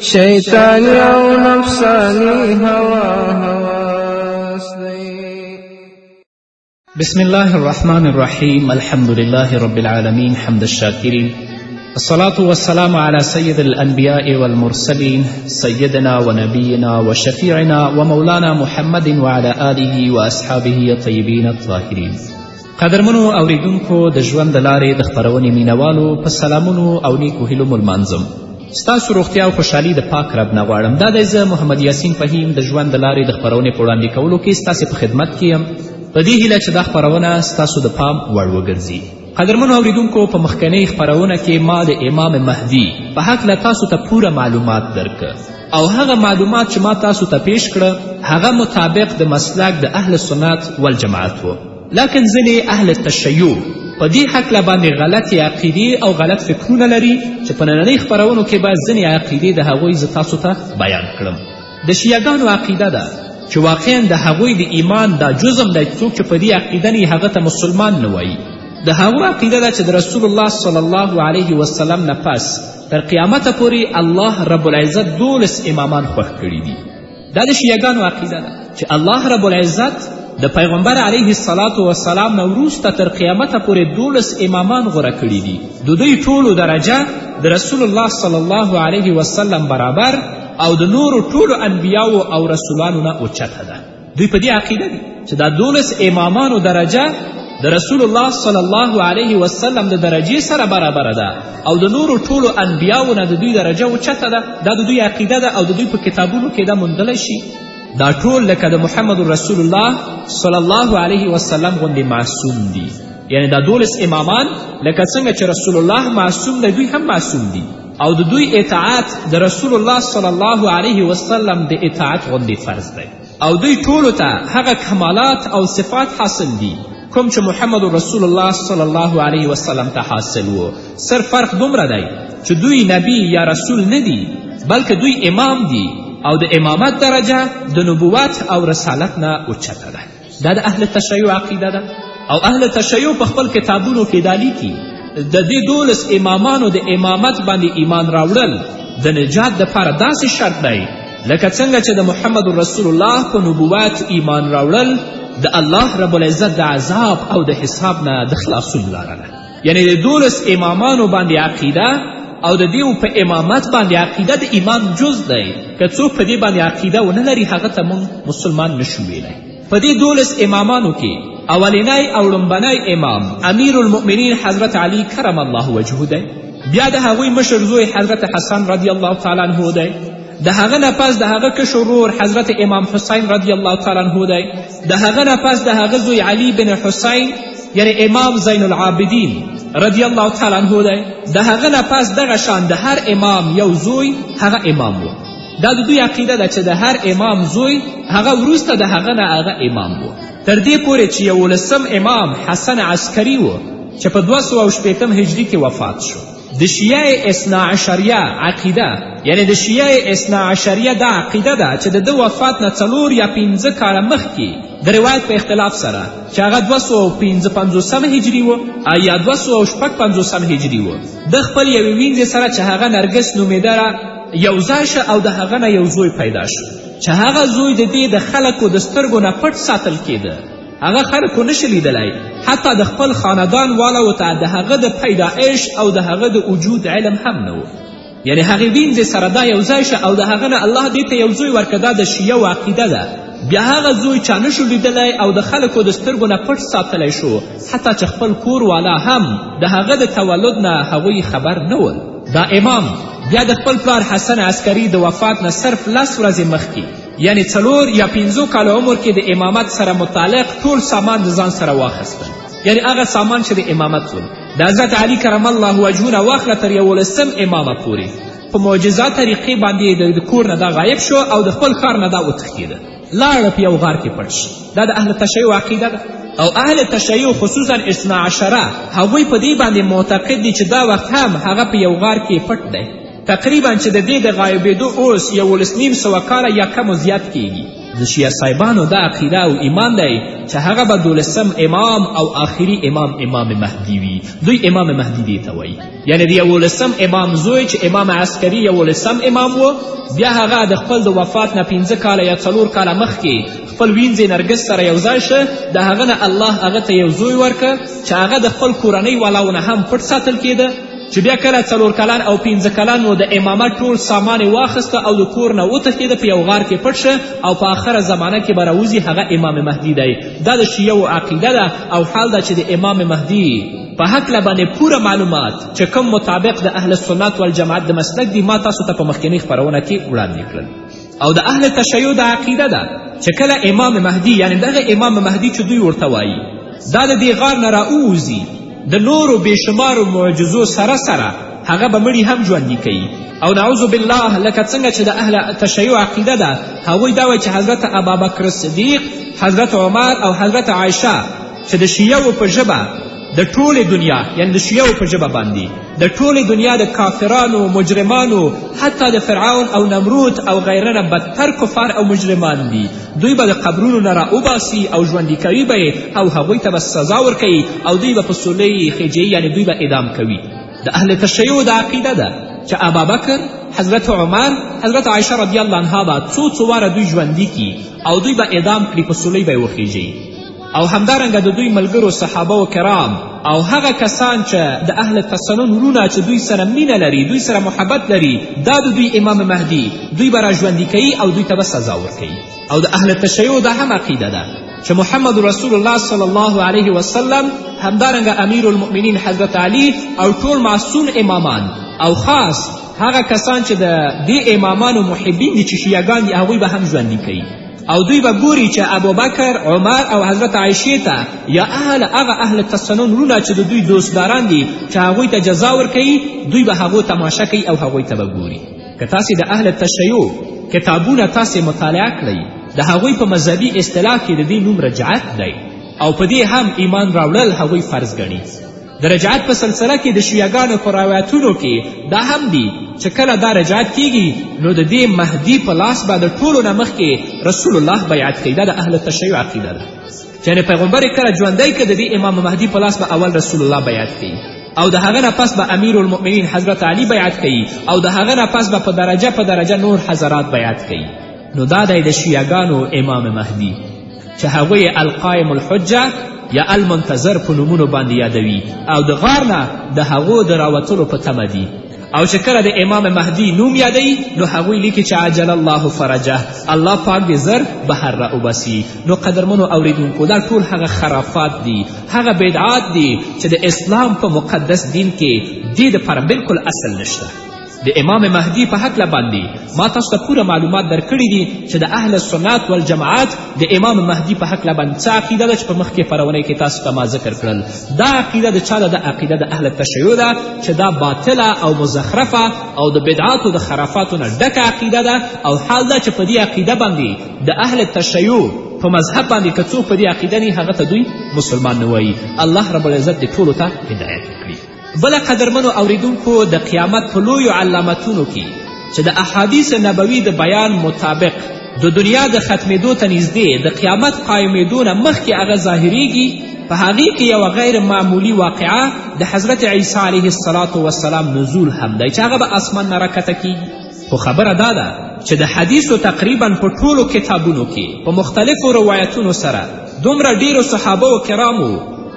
شيطان أو نفساني هوا بسم الله الرحمن الرحيم الحمد لله رب العالمين حمد الشاكرين الصلاة والسلام على سيد الأنبياء والمرسلين سيدنا ونبينا وشفيعنا ومولانا محمد وعلى آله وأصحابه الطيبين الطاهرين قدرمنو اوریدونکو د ژوند د لارې د خپرونې مینوالو په سلامونو او نیکو هیلو مو لمانځم ستاسو روغتیا او خوشحالي د پاک رب نه غواړم دا دی زه محمد یاسین فهیم د ژوند د لارې د خپرونې په وړاندې کولو کې ستاسې په خدمت کې یم په دې هیله چې دا خپرونه ستاسو د پام وړ وګرځي قدرمنو اوریدونکو په مخکنۍ خپرونه کې ما د امام مهدي په هکله تاسو ته پوره معلومات درکه او هغه معلومات چې ما تاسو ته پیش کړه هغه مطابق د مسلک د اهل سنت والجماعت و لکن ځینې اهل تشیع په دې هکله باندې غلطې عقیدې او غلط فکرونه لري چې په نننۍ خپرونو کې به ځینې عقیدې د هغوی زه تاسو ته بیان کړم د شیعګانو عقیده ده چې واقعا د هغوی د ایمان دا جزم دی څوک چې په دې عقیده نه هغه ته مسلمان نه وایي د هغو عقیده ده چې د رسول الله صلی الله علیه وسلم نه پس تر قیامته پورې الله رب العزت دولس امامان خوښ کړي دي دا د شیعګانو عقیده ده چې الله رب العزت د پیغمبر علیه السلام وسلام نه وروسته تر قیامته پورې دولس امامان غوره کړي دي د دوی ټولو درجه د رسول الله صلی الله علیه وسلم برابر او د نورو ټولو انبیاو او رسولانو نه اوچته ده دوی په دې عقیده دي چې دا دولس امامانو درجه د رسول الله صلی الله علیه وسلم د درجې سره برابره ده او د نورو ټولو انبیاو نه د دوی درجه اوچته ده دا د دوی عقیده ده او د دوی په کتابونو کې دا موندلی شي دا ټول لکه د محمد رسول الله صلی الله علیه وسلم غوندې معصوم دي یعنی دا دولس امامان لکه څنګه چې رسول الله معصوم دی دوی هم معصوم دي او د دوی اطاعت د رسول الله صلی الله علیه وسلم د اطاعت غوندې فرض دی او دوی ټولو ته هغه کمالات او صفات حاصل دي کوم چې محمد رسول الله صلی الله علیه وسلم ته حاصل و سر فرق دومره دی چې دوی نبی یا رسول نه دي بلکې دوی امام دي او د امامت درجه د نبوت او رسالت نه اوچته ده دا د اهل تشیع عقیده ده او اهل تشیع په خپل کتابونو کې دا لیکي د دې دولس امامانو د امامت باندې ایمان راوړل د نجات دپاره داسې شرط دی لکه څنګه چې د محمد رسول الله په نبوت ایمان راوړل د الله رب العزت د عذاب او د حساب نه د خلاصون لاره ده یعنی د دولس امامانو باندې عقیده او د دیو په امامت باندې عقیده د ایمان جز دی که څوک په دې باندې عقیده ونه لري هغه ته موږ مسلمان نشو ویلی په دې دولس امامانو کې اولینی او لومبنی امام امیر المؤمنین حضرت علی کرم الله وجهه دی بیا د هغوی مشر زوی حضرت حسن رضی الله تعالی عنه دی د هغه نه پس د هغه کشر ورور حضرت امام حسین رضی الله تعالی عنه دی د هغه نه پس د هغه زوی علي بن حسین یعنی امام زین العابدین رضی الله تعالی عنه دی د هغه نه پس دغه شان د هر امام یو زوی هغه امام و دا د دوی عقیده ده چې د هر امام زوی هغه وروسته د هغه نه هغه امام و تر دې پورې چې یولسم امام حسن عسکري و چې په دوه سوه او شپېتم هجري کې وفات شو د شیعه اثنا عشریه عقیده یعنی د شیعه اثنا عشریه دا عقیده ده چې د ده وفات نه څلور یا پنځه کاله مخکې د روایت په اختلاف سره چې هغه دوه سوه او پنځه پنځوسم هجري و یا دوه سوه او شپږ پنځوسم هجري و د خپل یوې وینځې سره چې هغه نرګس نومېده را یو ځای شه او د هغه نه یو زوی پیدا شو چې هغه زوی د دې د خلکو د سترګو نه پټ ساتل کېده هغه خلک ونه شي لیدلی حتی د خپل خاندان والو ته د هغه د پیدایش او د هغه د وجود علم هم نه و یعنې هغې وینځې سره دا یو ځای شه او د هغه نه الله دې ته یو زوی ورکړه دا د شیعه و عقیده ده بیا هغه زوی چا نه شو لیدلی او د خلکو د سترګو نه پټ ساتلی شو حتی چې خپل کور والا هم د هغه د تولد نه هغوی خبر نه ول دا امام بیا د خپل پلار حسن عسکري د وفات نه صرف لس ورځې مخکې یعنی څلور یا پنځو کالو عمر کې د امامت سره متعلق ټول سامان د ځان سره واخیستل یعنی هغه سامان چې د امامت ول د حضرت علی کرم الله وجهه نه واخله تر یولسم امامه پورې په معجزه طریقې باندې د کور نه دا غایب شو او د خپل ښار نه دا وتښتېده لاړه په یو غار کې پټ شي دا د اهل تشیع عقیده ده او اهل تشیع خصوصا اثنا عشره هغوی په دې باندې معتقد دي چې دا وخت هم هغه په یو غار کې پټ دی تقریبا چې د دې د غایبېدو اوس یولس نیم سوه کاله یا کم زیات کیږي د شیعه صاحبانو دا عقیده او ایمان دی چې هغه به دولسم امام او آخري امام امام مهدي وي دوی امام مهدي دې ته وایي یعنې د یولسم امام زوی چې امام عسکري یولسم امام و بیا هغه د خپل د وفات نه پنځه کاله یا څلور کاله مخکې خپل وینځې نرګس سره یو ځای شه د هغه نه الله هغه ته یو زوی ورکه چې هغه د خپل کورنۍ والاونه هم پټ ساتل کېده چې بیا کله څلور کلن او پنځه کلن و د امامت ټول سامان یې واخیسته او د کور نه وتښتېده په یو غار کې پټ شه او په آخره زمانه کې به راوځي هغه امام مهدي دی دا د شیعو عقیده ده او حال ده چې د امام مهدي په هکله باندې پوره معلومات چې کوم مطابق د اهل سنت والجماعت د مسلک دي ما تاسو ته په مخکینۍ خپرونه کې وړاندې کړل او د اهل تشیع دا عقیده ده چې کله امام مهدي یعنې دغه امام مهدي چې دوی ورته وایي دا د دې غار نه راووځي د نورو بېشمارو معجزو سره سره هغه به مړي هم ژوندي کوي او نعوذ بالله لکه څنګه چې د اهل تشیع عقیده ده هغوی دا وایي چې حضرت ابابکر صدیق حضرت عمر او حضرت عایشه چې د شیعو په ژبه د ټولې دنیا یعنی د شیعو په ژبه باندې د ټولې دنیا د کافرانو مجرمانو حتی د فرعون او نمرود او غیره نه بدتر کفار او مجرمان دي دوی به د قبرونو نه راوباسي او ژوندي کوي به او هغوی ته به سزا ورکوي او دوی به په سولۍ خیجوي یعنی دوی به اعدام کوي د اهل تشیعو دا عقیده ده چې ابابکر حضرت عمر حضرت عایشه رضی الله عنها به څو څو واره دوی ژوندي کړي او دوی به اعدام کړي په سولۍ به یې وخیژوي او همدارنګه د دوی ملګرو صحابه و کرام او هغه کسان چې د اهل تسنن وروڼه چې دوی سره مینه لري دوی سره محبت لري دا د دوی امام مهدي دوی به راژوندي کوي او دوی ته به سزا ورکوي او د اهل تشیع دا هم عقیده ده چې محمد رسول الله صلی الله علیه وسلم همدارنګه امیر المؤمنین حضرت علی او ټول معصوم امامان او خاص هغه کسان چې د دې امامانو محبین دي چې شیعګان دي هغوی به هم ژوندي کوي او دوی به ګوري چې ابوبکر عمر او حضرت عایشې ته یا اهل هغه اهل تسنن وروڼه چې د دوی دوستداران دي چې هغوی ته جزا ورکوي دوی به هغو تماشه کوي او هغوی ته به ګوري که تاسې د اهل تشیع کتابونه تاسې مطالعه کړئ د هغوی په مذهبي اصطلاح کې د دې نوم رجعت دی او په دې هم ایمان راوړل هغوی فرض ګڼي د رجعت په سلسله کې د شیعګانو په روایتونو کې دا هم دي چې کله دا رجعت کیږي نو د دې مهدي په لاس به د ټولو نه مخکې رسول الله بیعت کوي دا د اهل تشیع عقیده ده چې یعنې پیغمبر یې کله ژوندی که د دې امام مهدي په لاس به اول رسول الله بیعت کوي او د هغه نه پس به امیر المؤمنین حضرت علی بیعت کوي او د هغه نه پس به په درجه په درجه نور حضرات بیعت کوي نو دا دی د شیعګانو امام مهدي چې هغوی یې القایم الحجه یا المنتظر په نومونو باندې یادوي او د غار نه د هغو د راوتلو په تمه دي او چې کله د امام مهدی نوم یادوي نو هغوی لیکي چې عجل الله فرجه الله پاک دې زر بهر را وباسي نو قدرمنو اوریدونکو دا ټول هغه خرافات دي هغه بدعات دي چې د اسلام په مقدس دین کې دې دپاره بلکل اصل نشته د امام مهدي په هکله باندې ما تاسو ته پوره معلومات درکړي دي چې د اهل سنت والجماعت د امام مهدي په هکله باندې څه عقیده ده چې په مخکې پرونۍ کې تاسو ته ما ذکر کړل دا عقیده د چا ده د عقیده د اهل تشیع ده چې دا باطله او مزخرفه او د بدعاتو د خرافاتو نه ډکه عقیده ده او حال ده چې په دې عقیده باندې د اهل تشیع په مذهب باندې که څوک په دې عقیده نه هغه ته دوی مسلمان نه وایي الله رب العزت دې ټولو ته هدایت وکړي بله قدرمنو اوریدونکو د قیامت په لویو علامتونو کې چې د احادیث نبوي د بیان مطابق د دنیا د ختمیدو ته نږدې د قیامت قایمیدو نه مخکې هغه ظاهریږي په هغې کې یوه غیر معمولي واقعه د حضرت عیسی علیه السلام وسلام نزول هم دی چې هغه به اسمان نه راکته کیږي خو خبره دا ده چې د حدیثو تقریبا په ټولو کتابونو کې په مختلفو روایتونو سره دومره ډیرو صحابه و کرامو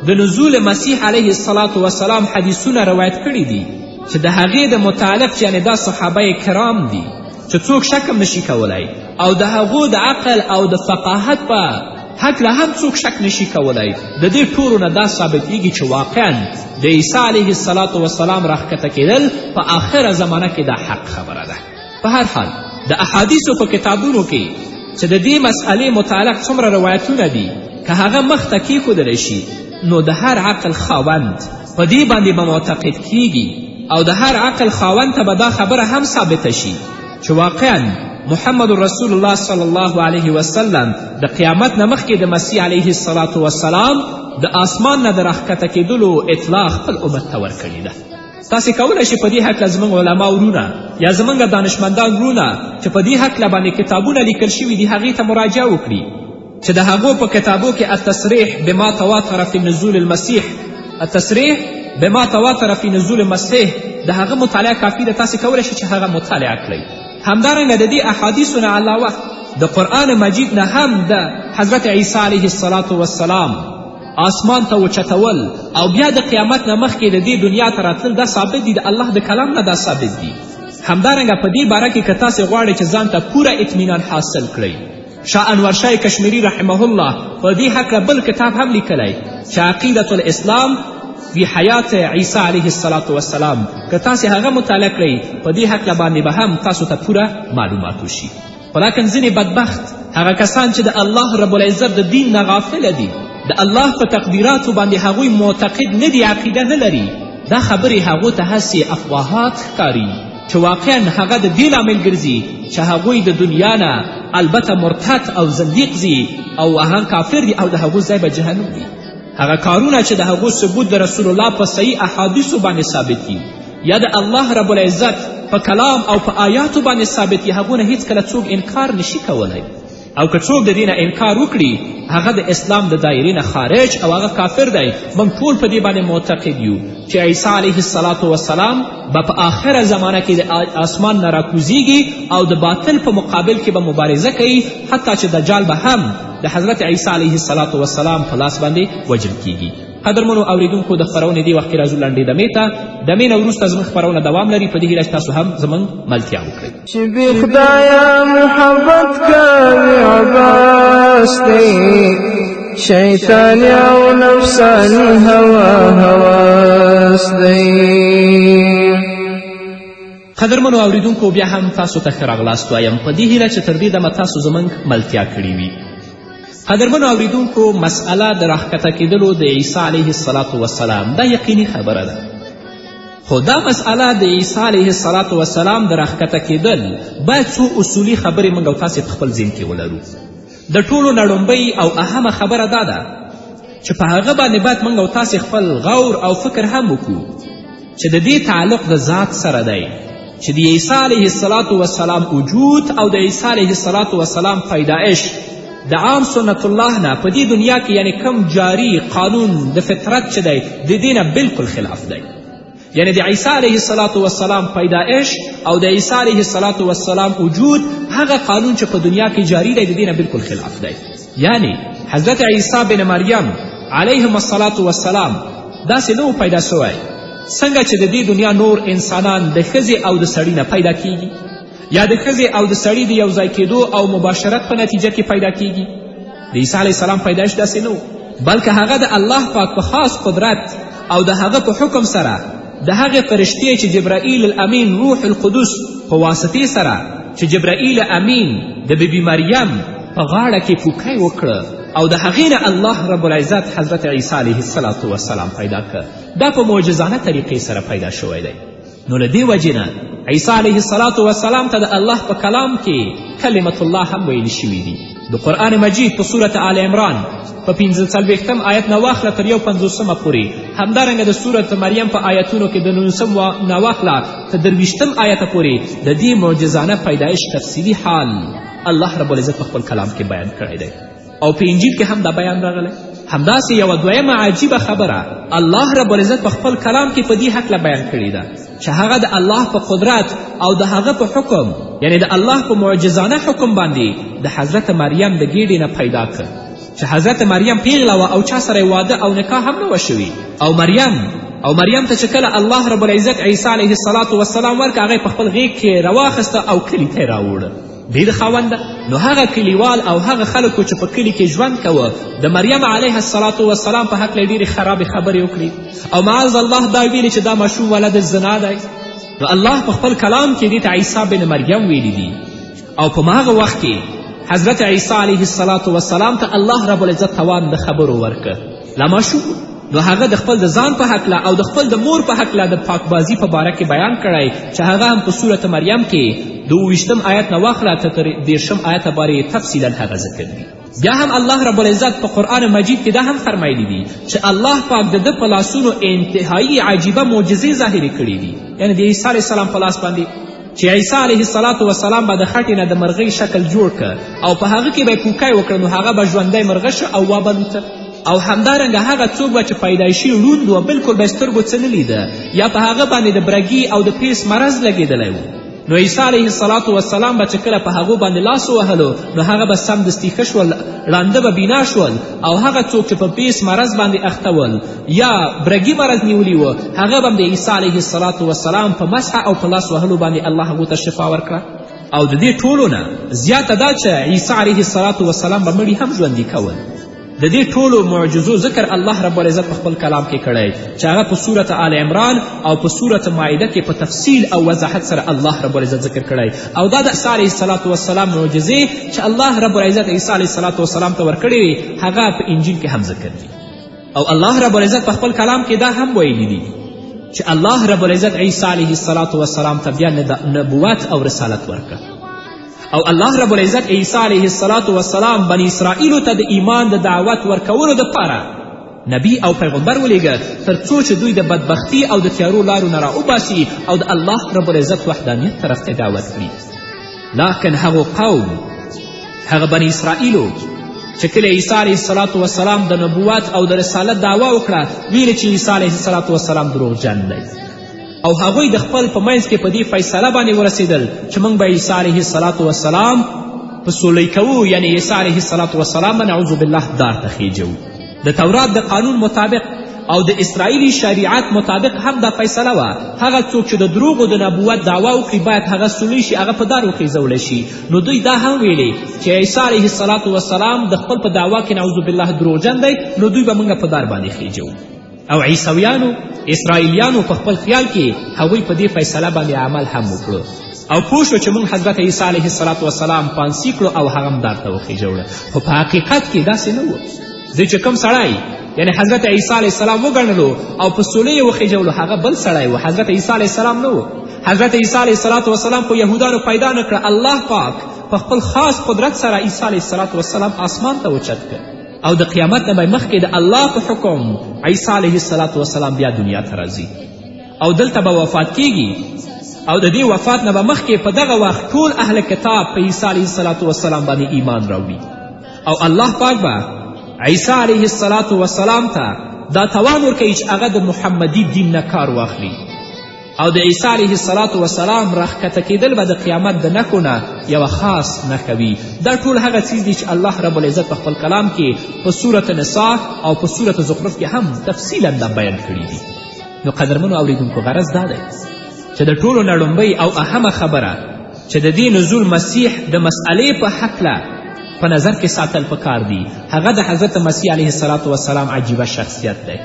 د نزول مسیح علیه الصلاة وسلام حدیثونه روایت کړي دي چې د هغې د متعلق یعنې دا صحابه کرام دي چې څوک شکم نشي کولای او د هغو د عقل او د فقاهت په هکله هم څوک شک نشي کولای د دې ټولو نه دا ثابتیږي چې واقعا د عیسی علیه السلام وسلام راښکته کېدل په آخره زمانه کې دا حق خبره ده په هر حال د احادیثو په کتابونو کې چې د دې مسئلې متعلق څومره روایتونه دي که هغه مخته کیښودلی شي نو د هر عقل خاوند په دې باندې به معتقد کیږي او د هر عقل خاوند ته به دا خبره هم ثابته شي چې واقعا محمد رسول الله صلی الله علیه وسلم د قیامت نه مخکې د مسیح علیه السلام وسلام د آسمان نه د راښکته کیدلو اطلاع خپل امت ته ورکړې ده تاسې کولی شئ په دې هکله زموږ علما ورونه یا زموږ دانشمندان ورونه چې په دې هکله باندې کتابونه لیکل شوي دي هغې ته مراجعه وکړي چې د هغو په کتابو کې التصریح بما تواتر فی نزول المسیح التصریح بما تواتر فی نزول المسیح د هغه مطالعه کافي ده تاسې کولی شئ چې هغه مطالعه کړئ همدارنګه د دې احادیثو نه علاوه د قرآن مجید نه هم د حضرت عیسی علیه السلام والسلام آسمان ته وچتول او بیا د قیامت نه مخکې د دې دنیا ته راتلل دا ثابت دي د الله د کلام نه دا ثابت دي همدارنګه په دې باره کې که تاسې غواړئ چې ځان ته پوره اطمینان حاصل کړئ شاه انورشاه کشمیری رحمه الله په دې هکله بل کتاب هم لیکلی چې عقیدة الاسلام فی حیات عیسی علیه السلام وسلام که تاسې هغه مطالعه کړئ په دې هکله باندې به هم تاسو ته پوره معلومات وشي خو لاکن ځینې بدبخت هغه کسان چې د الله رب العزت د دین نه غافله دي د الله په تقدیراتو باندې هغوی معتقد نه دي عقیده نه لري دا خبرې هغو ته هسې افواهات ښکاري چې واقعا هغه د دې لامل ګرځي چې هغوی د دنیا نه البته مرتد او زندیق ځي او هغه کافر دي او د هغو ځای به جهنم وي هغه کارونه چې د هغو ثبوت د رسول الله په صحیح احادیثو باندې ثابت دي یا د الله رب العزت په کلام او په آیاتو باندې ثابت دي هغونه هیڅکله څوک انکار نشي کولی او که څوک د دې نه انکار وکړي هغه د اسلام د دایرې نه خارج او هغه کافر دی موږ ټول په دې باندې معتقد یو چې عیسی علیه السلام وسلام به په آخره زمانه کې د آسمان نه راکوزیږي او د باطل په مقابل کې به مبارزه کوي حتی چې دجال به هم د حضرت عیسی علیه السلام په لاس باندې وژل کیږي قدرمنو اوریدونکو د خپرونې دې وخت کې راځو لنډې دمې ته دمې نه وروسته زموږ خپرونه دوام لري په دې هیله چې تاسو هم زموږ ملتیا وکړئ چې بې خدایه محبت کوي عباس دی شیطان او نفسانی هوا هواس دی قدرمنو اوریدونکو بیا هم تاسو ته ښه راغلاست وایم په دې هیله چې تر دې دمه تاسو زموږ ملتیا کړې وي قدرمنو اوریدونکو مسئله د راښکته کیدلو د عیسی علیه السلام وسلام دا یقیني خبره ده خو دا مسئله د عیسی علیه السلام وسلام د راښکته کیدل باید څو اصولي خبرې موږ او تاسې په خپل ذهن کې ولرو د ټولو نه ړومبۍ او اهمه خبره دا ده چې په هغه باندې باید موږ او تاسې خپل غور او فکر هم وکړو چې د دې تعلق د ذات سره دی چې د عیسی علیه السلام وسلام وجود او د عیسی علیه السلام وسلام پیدایش د عام سنت الله نه په دې دنیا کې یعنی کم جاری قانون د فطرت چې دی د دې نه بلکل خلاف دی یعنی د عیسی علیه السلام والسلام پیدایش او د عیسی علیه السلام والسلام وجود هغه قانون چې په دنیا کې جاری دی د دې نه بلکل خلاف دی یعنی حضرت عیسی بن مریم علیهم الصلاة والسلام داسې نه پیدا سوی څنګه چې د دې دنیا نور انسانان د ښځې او د سړي نه پیدا کیږي یا د ښځې او د سړي د یوځای کېدو او مباشرت په نتیجه کې پیدا کیږي د عیسی علیه السلام پیدایش داسې نه بلکې هغه د الله پاک په خاص قدرت او د هغه په حکم سره د هغې فرشتې چې جبرائیل الامین روح القدس په واسطې سره چې جبرائیل امین د بیبي مریم په غاړه کې پوکی وکړه او د هغې نه الله رب العزت حضرت عیسی علیه السلام پیدا کړ دا په معجزانه طریقې سره پیدا شوی دی نو له دې وجې نه عیسی علیه السلام وسلام ته د الله په کلام کې کلمت الله هم ویل شوي دي د قرآن مجید په صورت آل عمران په پنځه څلوېښتم آیت نه واخله تر یو پنځوسمه پورې همدارنګه د صورت مریم په آیتونو کې د نولسم نه واخله تر درویشتم آیته پورې د دې معجزانه پیدایش تفصیلي حال الله رب العزت په خپل کلام کې بیان کړی دی او په انجیل کې هم دا بیان راغلی همداسې یوه دویمه عجیبه خبره الله رب العزت په خپل کلام کې په دې هکله بیان کړې ده چې هغه د الله په قدرت او د هغه په حکم یعنی د الله په معجزانه حکم باندې د حضرت مریم د ګیډې نه پیدا کړ چې حضرت مریم پیغله وه او چا سره واده او نکاح هم نه وه شوي او مریم او مریم ته چې کله الله رب العزت عیسی علیه السلام ورکړه هغه یې په خپل غیږ کې راواخیسته او کلي ته یې راوړه ډیر خاوند نو هغه کلیوال او هغه خلکو چې په کلي کې ژوند کوه د مریم علیه السلام وسلام په هکله ډېرې خرابې خبرې وکړي او معاذ الله دا ویلي چې دا ماشوم ولد زنا دی نو الله په خپل کلام کې دې ته عیسی بن مریم ویلي دي او په هغه وخت کې حضرت عیسی علیه السلام وسلام ته الله رب العزت توان د خبرو ورکه لا ماشوم نو هغه د خپل د ځان په هکله او د خپل د مور په هکله د پاکبازي په باره کې بیان کړی چې هغه هم په صورت مریم کې د اوویشتم آیت نه واخله ته تر دېرشم آیته باره یې تفصیلا هغه ذکر دي بیا هم الله رب العزت په قرآن مجید کې دا هم فرمایلی دي چې الله پاک د ده په لاسونو انتهایی عجیبه معجزې ظاهرې کړې دي یعنې د عیسی علیه السلام په لاس باندې چې عیسی علیه السلام وسلام به د خټې نه د مرغۍ شکل جوړ که او په هغه کې به یې کوکی وکړ نو هغه به ژوندی مرغه شه او وبلوته او همدارنګه هغه څوک به چې پیدایشي ړوند و بلکل به یې سترګو څه نه لیده یا په هغه باندې د برګي او د پیس مرض لګېدلی و نو عیسی علیه السلام وسلام به چې کله په هغو باندې لاس ووهلو نو هغه به سمدستي ښه شول ړانده به بینا شول او هغه څوک چې په پیس مرض باندې اخته ول یا برګي مرض نیولي و هغه به هم د عیسی علیه السلام وسلام په مسح او په لاس وهلو باندې الله هغو ته شفا ورکړه او د دې ټولو نه زیاته دا چې عیسی علیه السلام وسلام به مړي هم ژوندي کول د دې ټولو معجزو ذکر الله رب العزت په خپل کلام کې کړی چې هغه په صورت آل عمران او په صورت ماعده کې په تفصیل او وضاحت سره الله رب العزت ذکر کړی او دا د عیسی علیه السلام وسلام معجزې چې الله رب العزت عیسی علیه السلام ته ورکړې وې هغه په انجیل کې هم ذکر دي او الله رب العزت په خپل کلام کې دا هم ویلی دي چې الله رب العزت عیسی علیه السلام وسلام ته بیا نبوت او رسالت ورکړ او الله رب العزت عیسی علیه السلام وسلام بنی اسرائیلو ته د ایمان د دعوت ورکولو دپاره نبی او پیغمبر ولیږه تر څو چې دوی د بدبختی او د تیارو لارو نه راوباسي او د الله رب العزت وحدانیت طرف ته دعوت کړي لاکن هغو قوم هغه بني اسرائیلو چې کله عیسی علیه السلام وسلام د نبوت او د رسالت دعوا وکړه ویل چې عیسی علیه السلام وسلام دروغجن دی او هغوی د خپل په منځ کې په دې فیصله باندې ورسېدل چې موږ به عیسی علیه السلام وسلام په سولۍ کوو یعنې عیسی علیه السلام وسلام به نعوذ بالله دار ته خیجوو د تورات د قانون مطابق او د اسرائیلي شریعت مطابق هم دا فیصله وه هغه څوک چې د دروغو د نبوت دعوا وکړي باید هغه سولی شي هغه په دار وخیځولی شي نو دوی دا هم ویلې چې عیسی علیه السلام وسلام د خپل په دعوا کې نعوذ بالله دروغجن دی نو دوی به موږ په دار باندې خیجو او عیسویانو اسرائیلیانو په خپل خیال کې هغوی په دې فیصله باندې عمل هم وکړو او پوه شو چې موږ حضرت عیسی علیه السلام وسلام پانسی کړو او هغه هم دار ته وخېژوړه خو په حقیقت کې داسې نه و ځکه چې کوم سړی یعنی حضرت عیسی علیه السلام وګڼلو او په سولې یې وخېژولو هغه بل سړی و حضرت عیسی علیه السلام نه و حضرت عیسی علیه السلام وسلام خو یهودانو پیدا نه کړه الله پاک په خپل خاص قدرت سره عیسی علیه السلام وسلام آسمان ته اوچت کړ او د قیامت نه به مخکې د الله په حکم عیسی علیه السلام بیا دنیا ته راځي او دلته به وفات کیږي او د دې وفات نه به مخکې په دغه وخت ټول اهل کتاب په عیسی علیه السلام وسلام باندې ایمان راوړي او الله پاک به عیسی علیه السلام وسلام ته دا توان ورکوي چې هغه د محمدي دین نه کار واخلي او د عیسی علیه السلام وسلام راښکته کیدل به د قیامت د نښو نه یوه خاص نښه وي دا ټول هغه څیز دي چې الله رب العزت په خپل کلام کې په صورت نسا او په صورت زخرف کې هم تفصیلا دا بیان کړي دي نو قدرمنو اوریدونکو غرض دا دی چې د ټولو نه لومبۍ او اهمه خبره چې د دې نزول مسیح د مسئلې په حقله په نظر کې ساتل پکار دي هغه د حضرت مسیح علیه السلام وسلام عجیبه شخصیت دی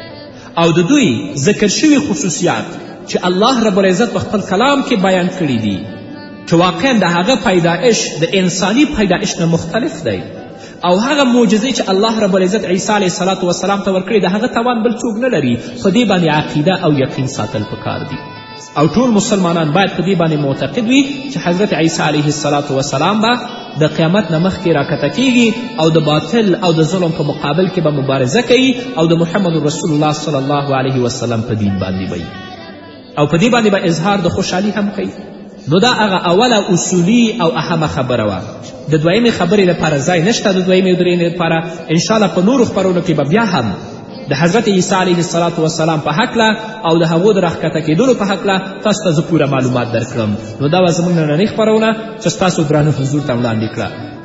او د دوی ذکر شوي خصوصیات چې الله رب العزت په خپل کلام کې بیان کړي دي چې واقعا د هغه پیدایش د انساني پیدایش نه مختلف دی او هغه معجزې چې الله رب العزت عیسی علیه السلام وسلام ته ورکړي د هغه توان بل څوک نه لري په دې باندې عقیده او یقین ساتل پکار دي او ټول مسلمانان باید په دې باندې معتقد وي چې حضرت عیسی علیه السلام وسلام به د قیامت نه مخکې راکته کیږي او د باطل او د ظلم په مقابل کې به مبارزه کوي او د محمد رسول الله صلی الله علیه وسلم په دین باندې به او په دې باندې به اظهار د خوشحالي هم کوي نو دا هغه اوله اصولي او اهمه خبره وه د دویمې خبرې لپاره ځای نشته د دویمې او درېیمې لپاره انشاءالله په نورو خپرونو کې به بیا هم د حضرت عیسی علیه السلام وسلام په هکله او د هغو د راښکته کېدلو په هکله تاسو ته زه پوره معلومات درکړم نو دا به زموږ نننۍ خپرونه چې ستاسو درانه حضور ته وړاندې کړه